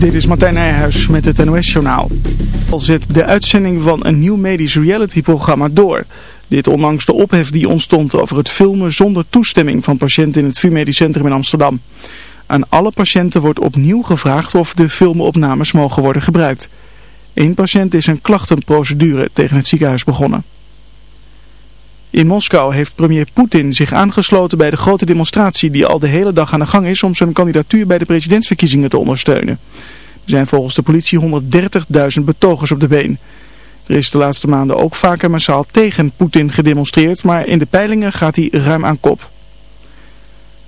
Dit is Martijn Nijhuis met het NOS-journaal. Al zet de uitzending van een nieuw medisch reality-programma door. Dit ondanks de ophef die ontstond over het filmen zonder toestemming van patiënten in het VU Medisch Centrum in Amsterdam. Aan alle patiënten wordt opnieuw gevraagd of de filmopnames mogen worden gebruikt. Eén patiënt is een klachtenprocedure tegen het ziekenhuis begonnen. In Moskou heeft premier Poetin zich aangesloten bij de grote demonstratie die al de hele dag aan de gang is om zijn kandidatuur bij de presidentsverkiezingen te ondersteunen. Er zijn volgens de politie 130.000 betogers op de been. Er is de laatste maanden ook vaker massaal tegen Poetin gedemonstreerd, maar in de peilingen gaat hij ruim aan kop.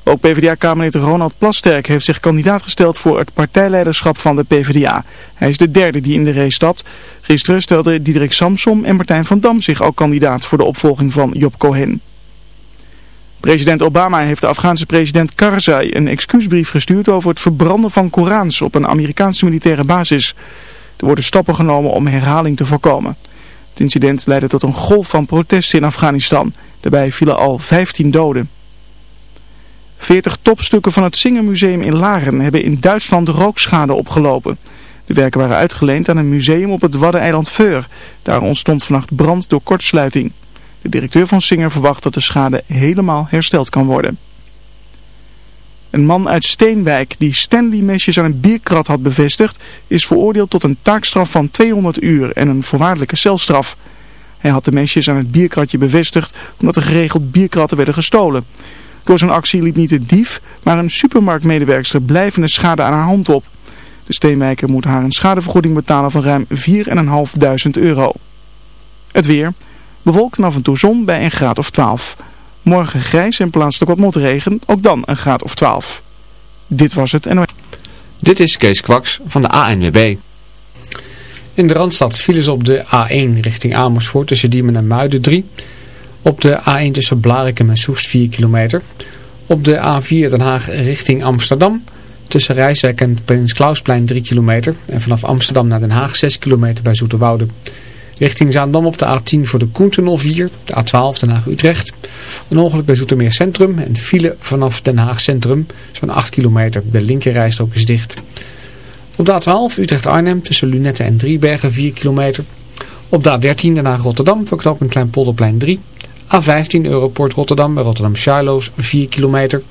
Ook PvdA-kamerlid Ronald Plasterk heeft zich kandidaat gesteld voor het partijleiderschap van de PvdA. Hij is de derde die in de race stapt. Gisteren stelden Diederik Samsom en Martijn van Dam zich al kandidaat voor de opvolging van Job Cohen. President Obama heeft de Afghaanse president Karzai een excuusbrief gestuurd over het verbranden van Korans op een Amerikaanse militaire basis. Er worden stappen genomen om herhaling te voorkomen. Het incident leidde tot een golf van protesten in Afghanistan. Daarbij vielen al 15 doden. 40 topstukken van het Singermuseum in Laren hebben in Duitsland rookschade opgelopen. De werken waren uitgeleend aan een museum op het Waddeneiland Veur. Daar ontstond vannacht brand door kortsluiting. De directeur van Singer verwacht dat de schade helemaal hersteld kan worden. Een man uit Steenwijk die Stanley-mesjes aan een bierkrat had bevestigd... is veroordeeld tot een taakstraf van 200 uur en een voorwaardelijke celstraf. Hij had de mesjes aan het bierkratje bevestigd omdat er geregeld bierkratten werden gestolen. Door zijn actie liep niet de dief, maar een supermarktmedewerkster blijvende schade aan haar hand op. De Steenwijker moet haar een schadevergoeding betalen van ruim 4.500 euro. Het weer. Bewolkt en af en toe zon bij een graad of 12. Morgen grijs en plaatselijk wat motregen, ook dan een graad of 12. Dit was het en... Dit is Kees Kwaks van de ANWB. In de Randstad vielen ze op de A1 richting Amersfoort tussen Diemen en Muiden 3... Op de A1 tussen Blarikum en Soest 4 kilometer. Op de A4 Den Haag richting Amsterdam. Tussen Rijswijk en Prins Klausplein 3 kilometer. En vanaf Amsterdam naar Den Haag 6 kilometer bij Zoeterwoude. Richting Zaandam op de A10 voor de Koentunnel 4. De A12 Den Haag-Utrecht. Een ongeluk bij Zoetermeer Centrum. En file vanaf Den Haag Centrum. Zo'n 8 kilometer. De linkerrijstrook is dicht. Op de A12 Utrecht-Arnhem tussen Lunette en Driebergen 4 kilometer. Op de A13 Den Haag-Rotterdam voor knooppunt Kleinpolderplein 3. A15 Europort Rotterdam bij Rotterdam Charloes 4 kilometer.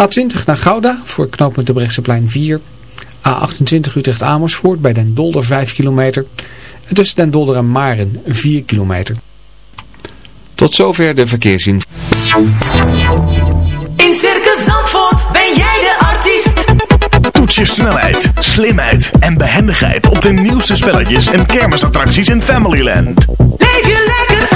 A20 naar Gouda voor knooppunt de Brechtseplein 4. A28 Utrecht Amersfoort bij Den Dolder 5 kilometer. En tussen Den Dolder en Maren 4 kilometer. Tot zover de verkeersin. In Circus Zandvoort ben jij de artiest. Toets je snelheid, slimheid en behendigheid op de nieuwste spelletjes en kermisattracties in Familyland. Leef je lekker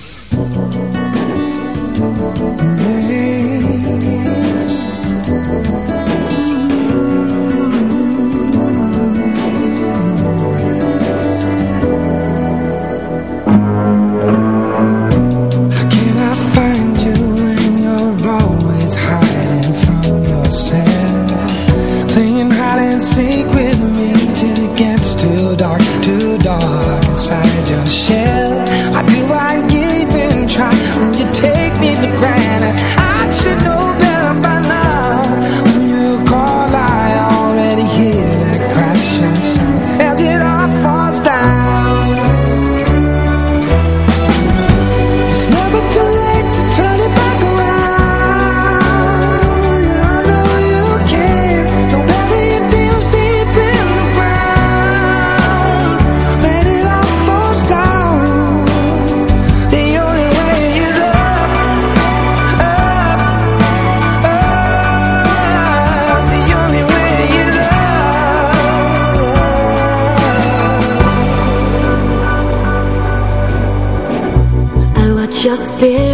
Your spirit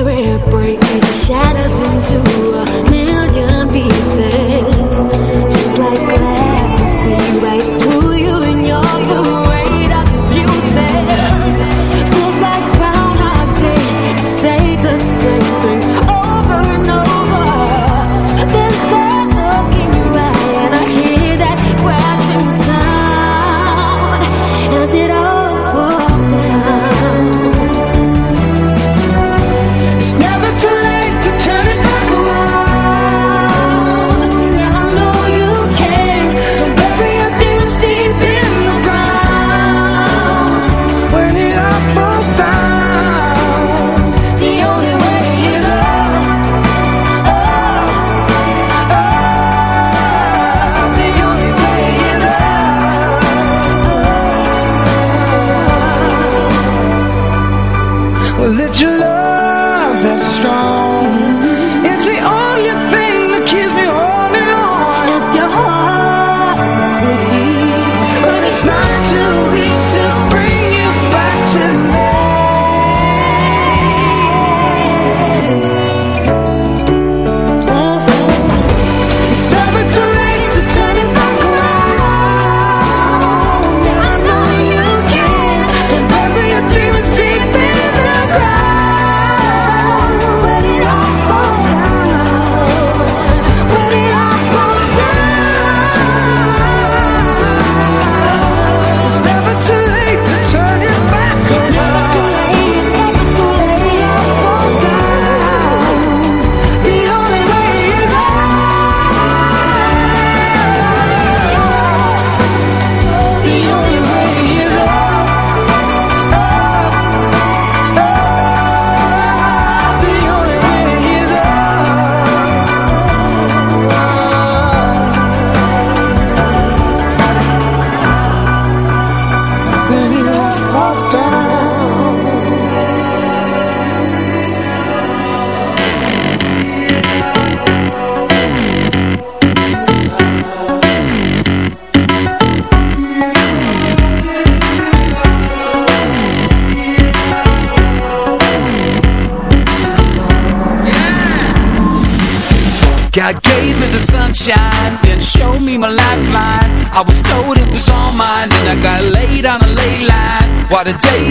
What a day,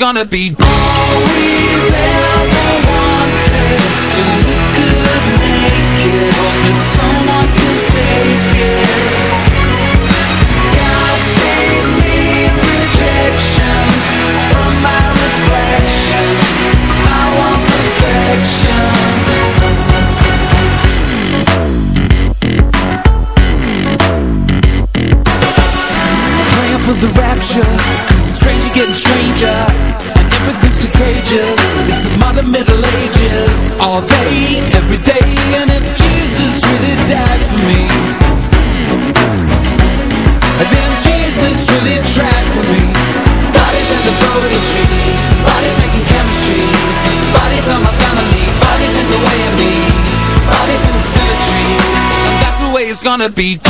gonna be. wanna be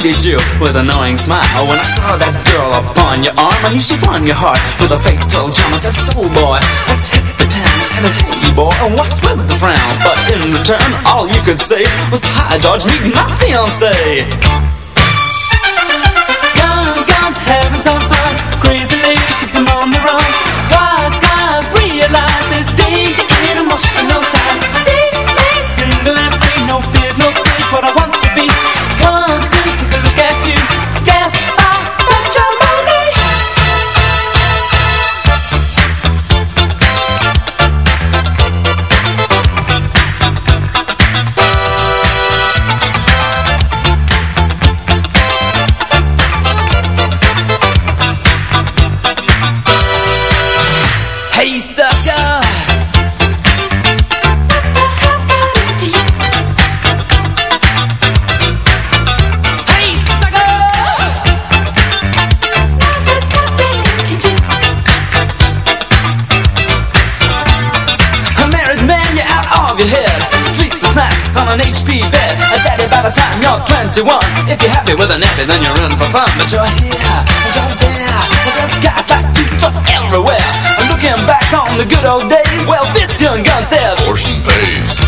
greeted you with a knowing smile. When I saw that girl upon your arm I knew she won your heart with a fatal charm. I said, soul boy, let's hit the town And a hey boy, what's with the frown? But in return, all you could say Was, hi George, meet my fiancé. Guns, guns, heaven's some fun, Crazy you're 21 If you're happy with a nappy then you're in for fun. But you're here and you're there Well there's guys like you just everywhere. And looking back on the good old days Well this young gun says "Fortune pays.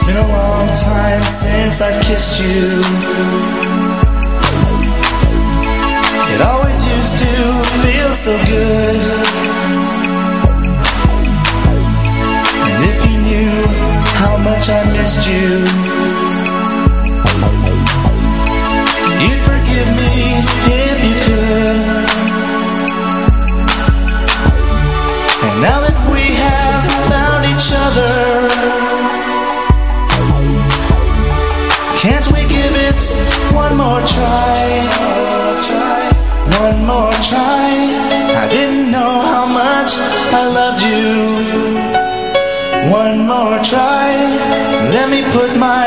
It's been a long time since I kissed you. It always used to feel so good. And if you knew how much I missed you. put my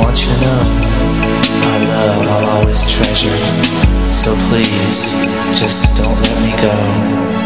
want you to know love I'll always treasure. So please, just don't let me go.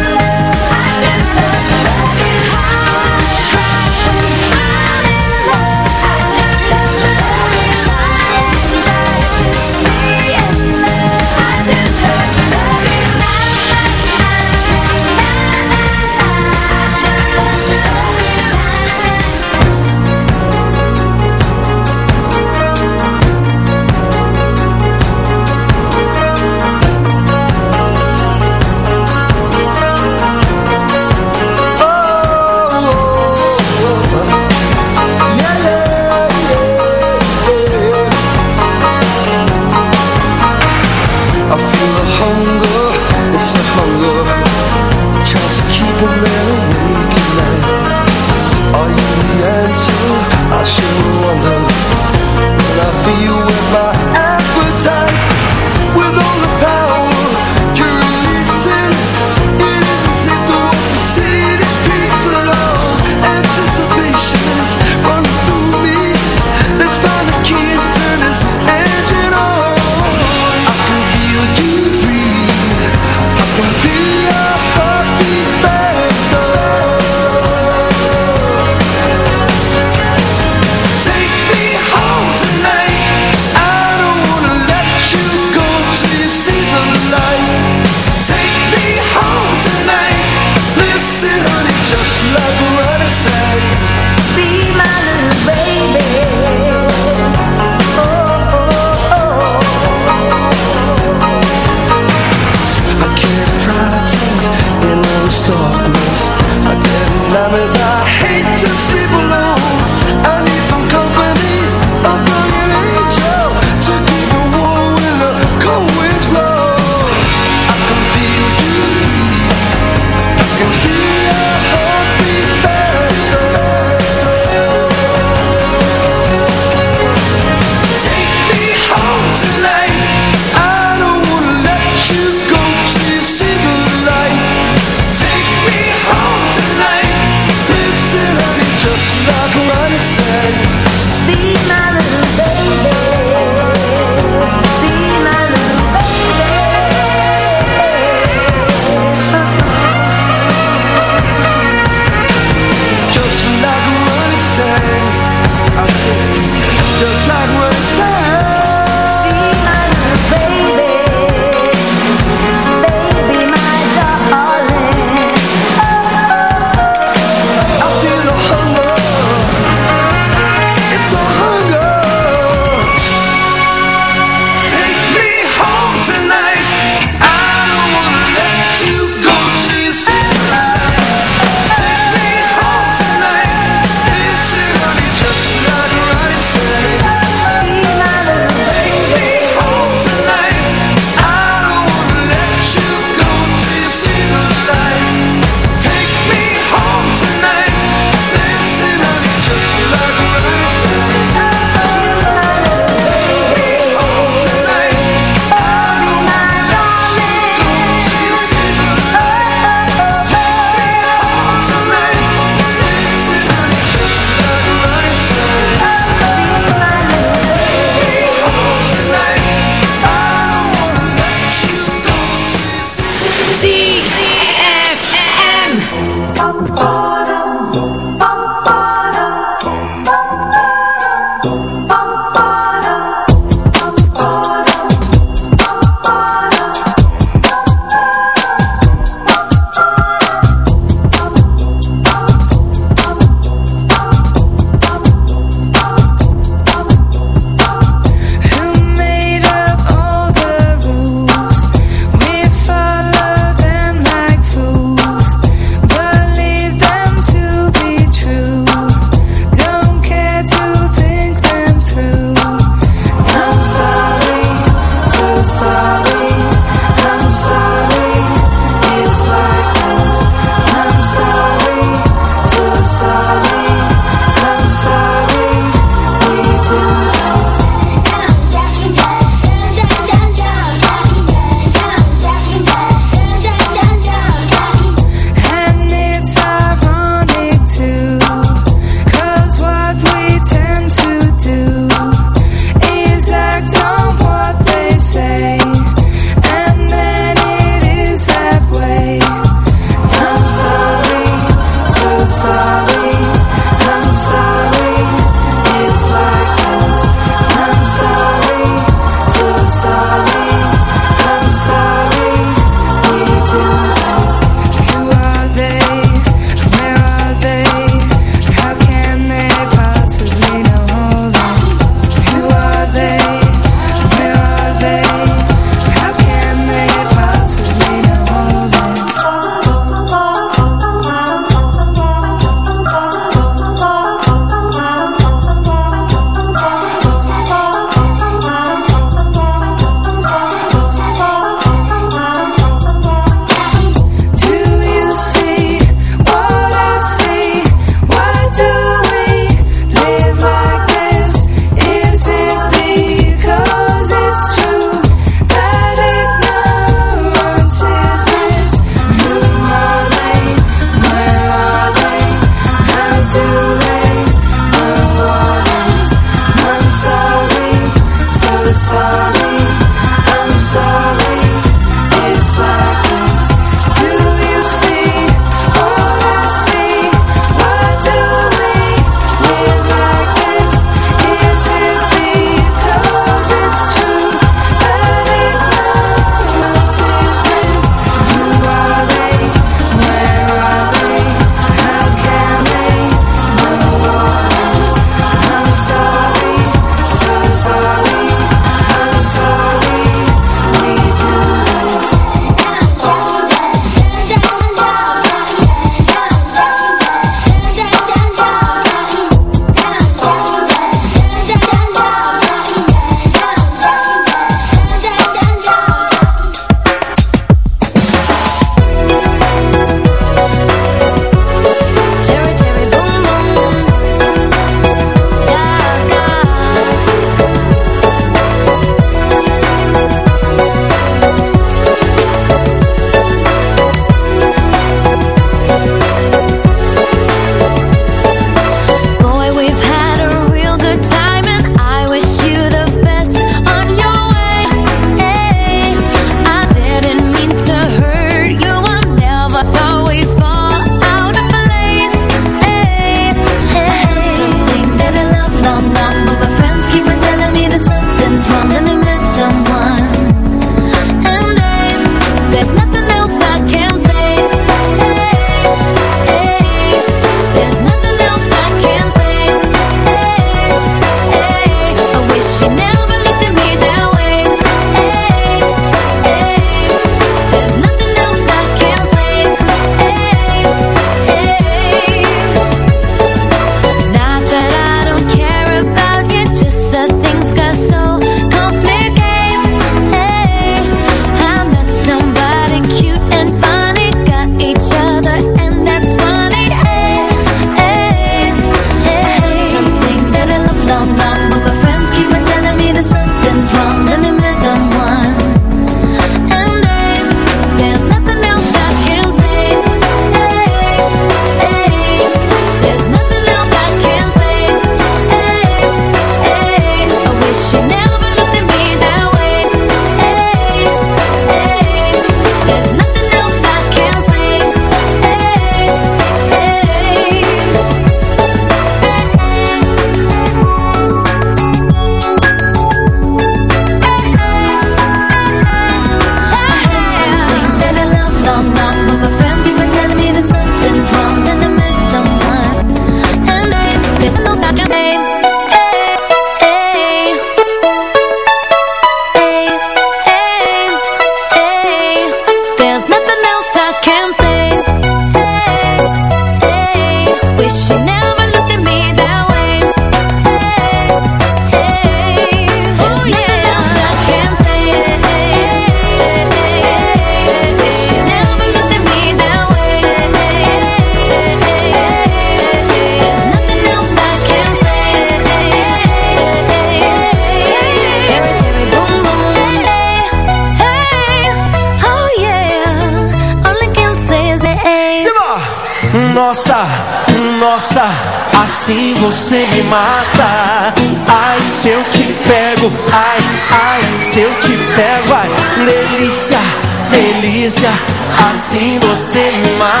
assim você me mata.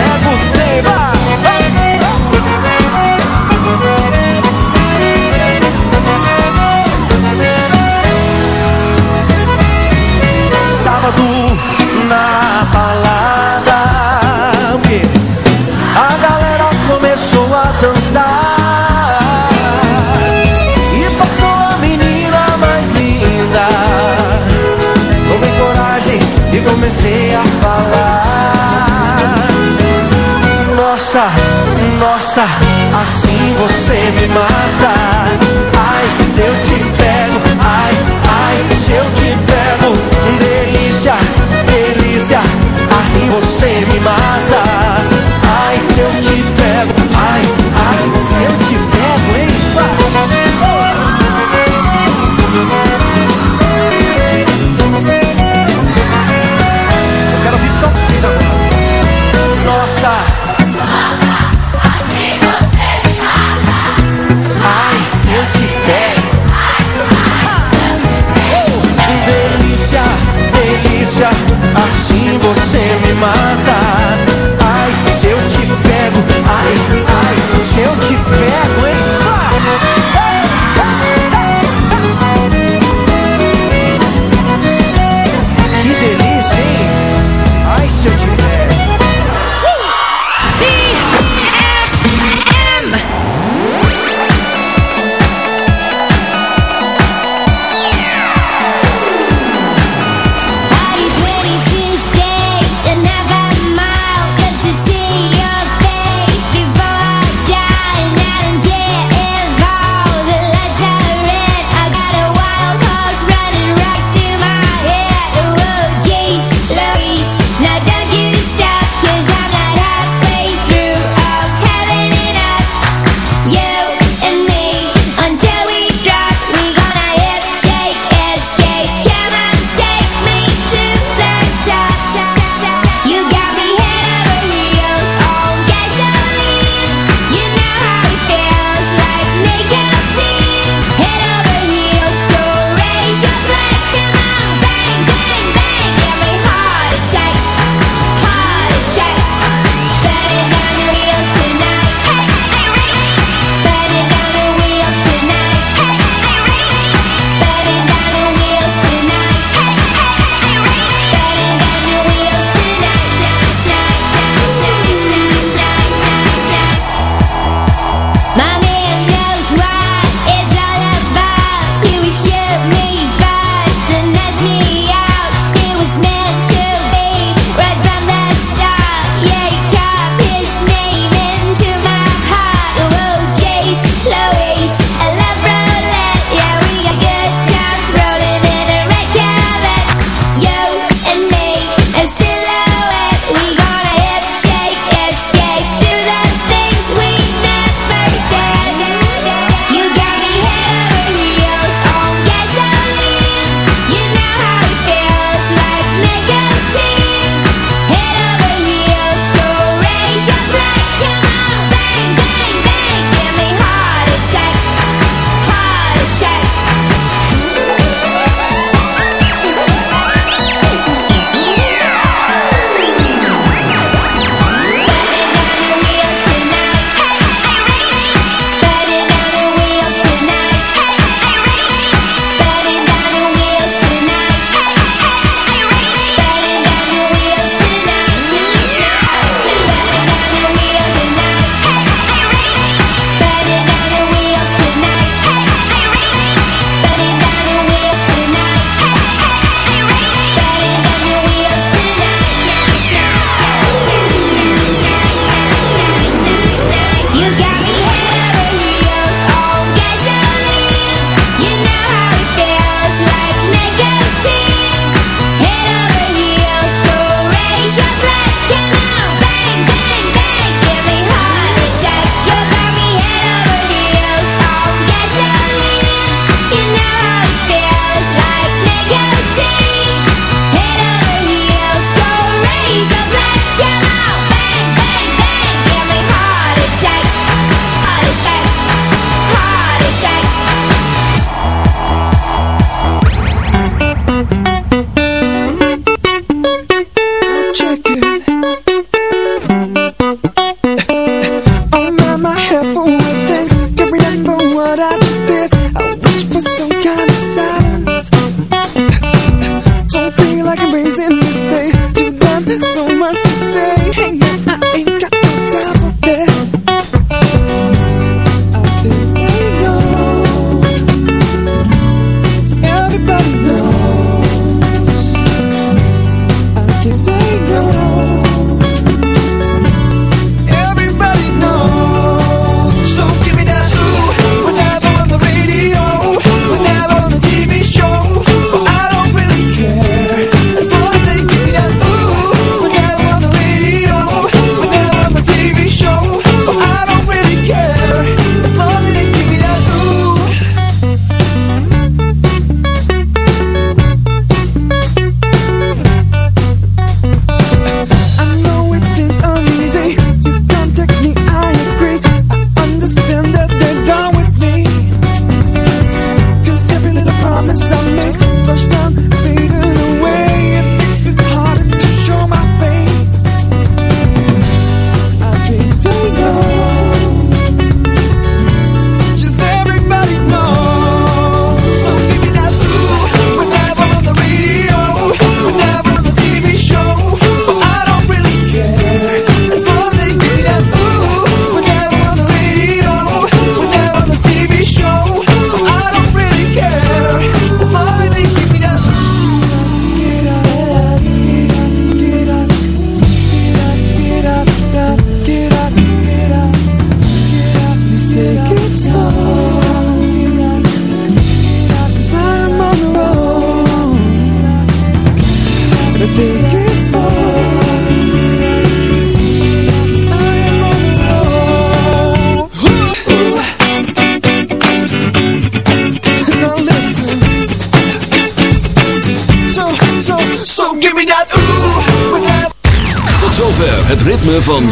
Assim você me mata.